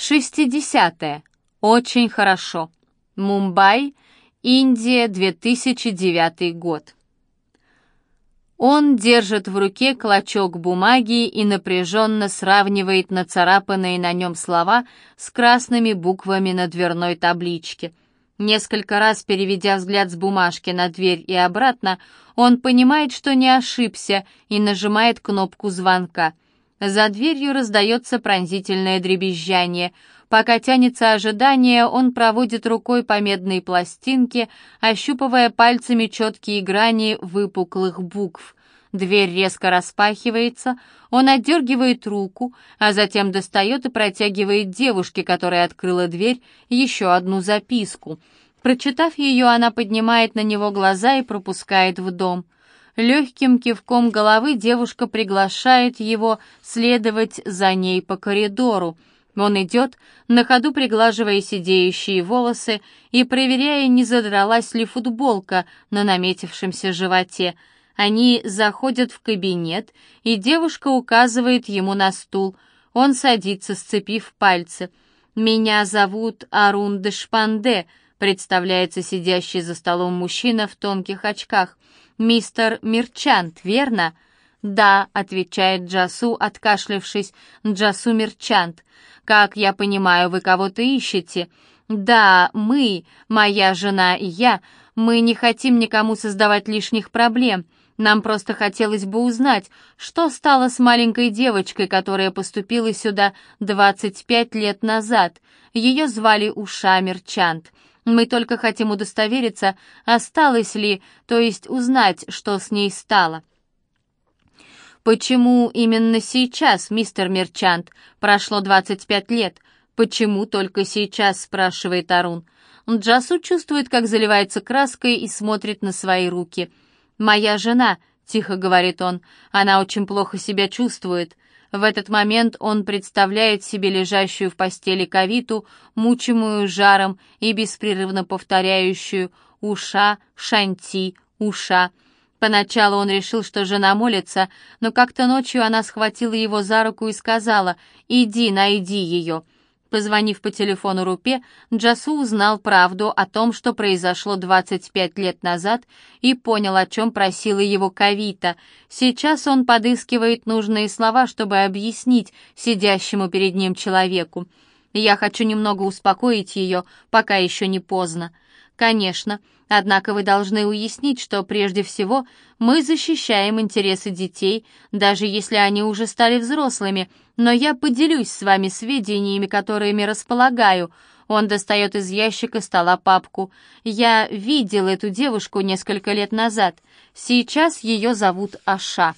60. Очень хорошо. Мумбай, Индия, 2009 год. Он держит в руке клочок бумаги и напряженно сравнивает нацарапанные на нем слова с красными буквами на дверной табличке. Несколько раз переведя взгляд с бумажки на дверь и обратно, он понимает, что не ошибся, и нажимает кнопку звонка. За дверью раздается пронзительное дребезжание. Пока тянется ожидание, он проводит рукой по медной пластинке, ощупывая пальцами четкие грани выпуклых букв. Дверь резко распахивается, он отдергивает руку, а затем достает и протягивает девушке, которая открыла дверь, еще одну записку. Прочитав ее, она поднимает на него глаза и пропускает в дом. Легким кивком головы девушка приглашает его следовать за ней по коридору. Он идет, на ходу приглаживая сидеющие волосы и проверяя, не задралась ли футболка на наметившемся животе. Они заходят в кабинет, и девушка указывает ему на стул. Он садится, сцепив пальцы. «Меня зовут Арун Дешпанде», — представляется сидящий за столом мужчина в тонких очках мистер Мерчант, верно?» «Да», — отвечает Джасу, откашлявшись. «Джасу Мерчант. Как я понимаю, вы кого-то ищете?» «Да, мы, моя жена и я, мы не хотим никому создавать лишних проблем. Нам просто хотелось бы узнать, что стало с маленькой девочкой, которая поступила сюда 25 лет назад. Ее звали Уша Мерчант. Мы только хотим удостовериться, осталось ли, то есть узнать, что с ней стало. Почему именно сейчас, мистер Мерчант? Прошло 25 лет. Почему только сейчас, спрашивает Арун. Джасу чувствует, как заливается краской и смотрит на свои руки. «Моя жена», — тихо говорит он, — «она очень плохо себя чувствует. В этот момент он представляет себе лежащую в постели Кавиту, мучимую жаром и беспрерывно повторяющую «Уша, Шанти, Уша». Поначалу он решил, что жена молится, но как-то ночью она схватила его за руку и сказала «Иди, найди ее». Позвонив по телефону Рупе, Джасу узнал правду о том, что произошло 25 лет назад, и понял, о чем просила его Кавита. Сейчас он подыскивает нужные слова, чтобы объяснить сидящему перед ним человеку. «Я хочу немного успокоить ее, пока еще не поздно». «Конечно, однако вы должны уяснить, что прежде всего мы защищаем интересы детей, даже если они уже стали взрослыми, но я поделюсь с вами сведениями, которыми располагаю». Он достает из ящика стола папку. «Я видел эту девушку несколько лет назад. Сейчас ее зовут Аша».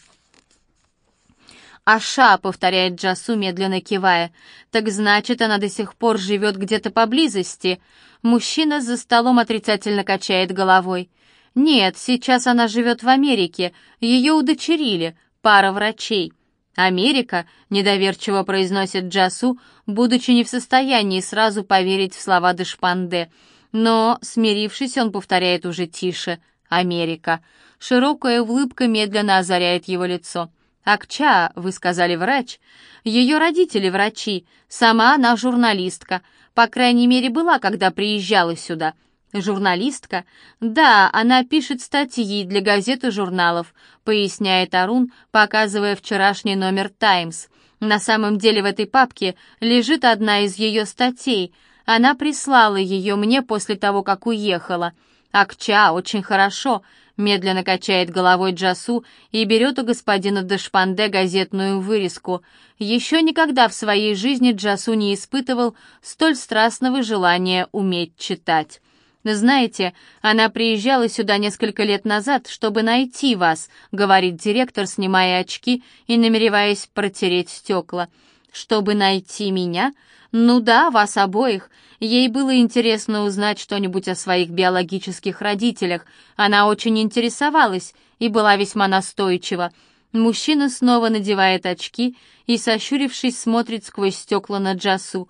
«Аша», — повторяет Джасу, медленно кивая. «Так значит, она до сих пор живет где-то поблизости?» Мужчина за столом отрицательно качает головой. «Нет, сейчас она живет в Америке. Ее удочерили. Пара врачей». «Америка?» — недоверчиво произносит Джасу, будучи не в состоянии сразу поверить в слова Дешпанде. Но, смирившись, он повторяет уже тише. «Америка». Широкая улыбка медленно озаряет его лицо. «Акча, вы сказали врач?» «Ее родители врачи, сама она журналистка. По крайней мере, была, когда приезжала сюда. Журналистка? Да, она пишет статьи для газет и журналов, поясняет Арун, показывая вчерашний номер «Таймс». На самом деле в этой папке лежит одна из ее статей. Она прислала ее мне после того, как уехала. Акча, очень хорошо медленно качает головой Джасу и берет у господина Дешпанде газетную вырезку. Еще никогда в своей жизни Джасу не испытывал столь страстного желания уметь читать. «Знаете, она приезжала сюда несколько лет назад, чтобы найти вас», — говорит директор, снимая очки и намереваясь протереть стекла. «Чтобы найти меня? Ну да, вас обоих. Ей было интересно узнать что-нибудь о своих биологических родителях. Она очень интересовалась и была весьма настойчива. Мужчина снова надевает очки и, сощурившись, смотрит сквозь стекла на Джасу.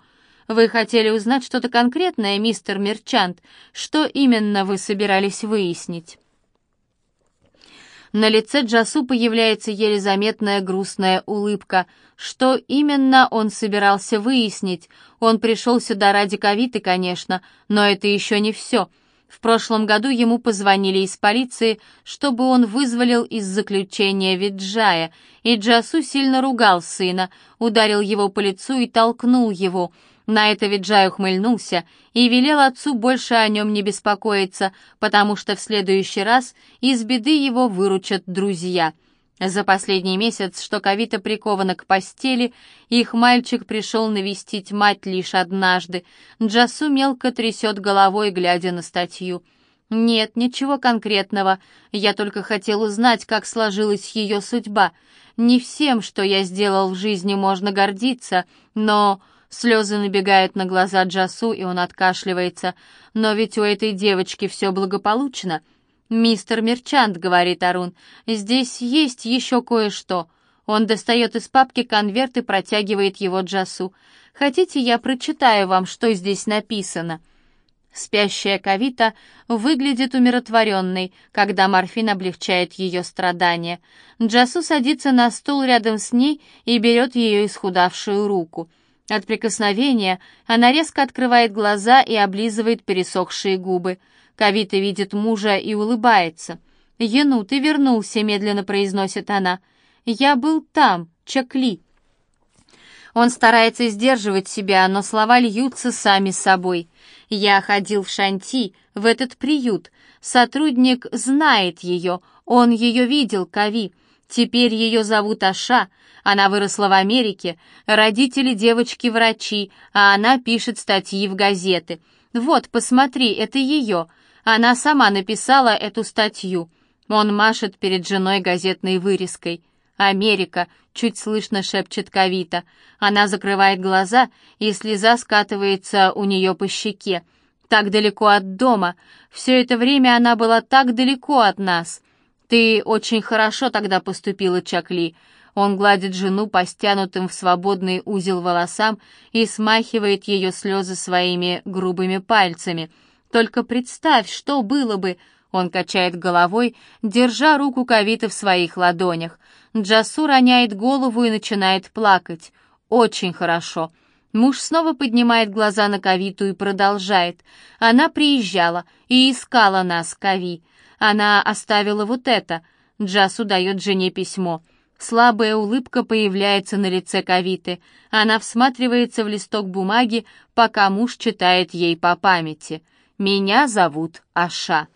«Вы хотели узнать что-то конкретное, мистер Мерчант? Что именно вы собирались выяснить?» На лице Джасу появляется еле заметная грустная улыбка. Что именно он собирался выяснить? Он пришел сюда ради Кавиты, конечно, но это еще не все. В прошлом году ему позвонили из полиции, чтобы он вызволил из заключения Виджая, и Джасу сильно ругал сына, ударил его по лицу и толкнул его — на это Виджай ухмыльнулся и велел отцу больше о нем не беспокоиться, потому что в следующий раз из беды его выручат друзья. За последний месяц, что Кавита прикована к постели, их мальчик пришел навестить мать лишь однажды. Джасу мелко трясет головой, глядя на статью. «Нет, ничего конкретного. Я только хотел узнать, как сложилась ее судьба. Не всем, что я сделал в жизни, можно гордиться, но Слезы набегают на глаза Джасу, и он откашливается. «Но ведь у этой девочки все благополучно». «Мистер Мерчант», — говорит Арун, — «здесь есть еще кое-что». Он достает из папки конверт и протягивает его Джасу. «Хотите, я прочитаю вам, что здесь написано?» Спящая Кавита выглядит умиротворенной, когда морфин облегчает ее страдания. Джасу садится на стул рядом с ней и берет ее исхудавшую руку — от прикосновения она резко открывает глаза и облизывает пересохшие губы. Кавита видит мужа и улыбается. «Ену, ты вернулся», — медленно произносит она. «Я был там, Чакли». Он старается сдерживать себя, но слова льются сами собой. «Я ходил в Шанти, в этот приют. Сотрудник знает ее, он ее видел, Кави. Теперь ее зовут Аша, она выросла в Америке, родители девочки врачи, а она пишет статьи в газеты. Вот, посмотри, это ее. Она сама написала эту статью. Он машет перед женой газетной вырезкой. «Америка», — чуть слышно шепчет Кавита. Она закрывает глаза, и слеза скатывается у нее по щеке. Так далеко от дома. Все это время она была так далеко от нас. Ты очень хорошо тогда поступила, Чакли. Он гладит жену по стянутым в свободный узел волосам и смахивает ее слезы своими грубыми пальцами. «Только представь, что было бы...» Он качает головой, держа руку Кавиты в своих ладонях. Джасу роняет голову и начинает плакать. «Очень хорошо». Муж снова поднимает глаза на Кавиту и продолжает. Она приезжала и искала нас, Кави. Она оставила вот это. Джасу дает жене письмо. Слабая улыбка появляется на лице Кавиты. Она всматривается в листок бумаги, пока муж читает ей по памяти. «Меня зовут Аша».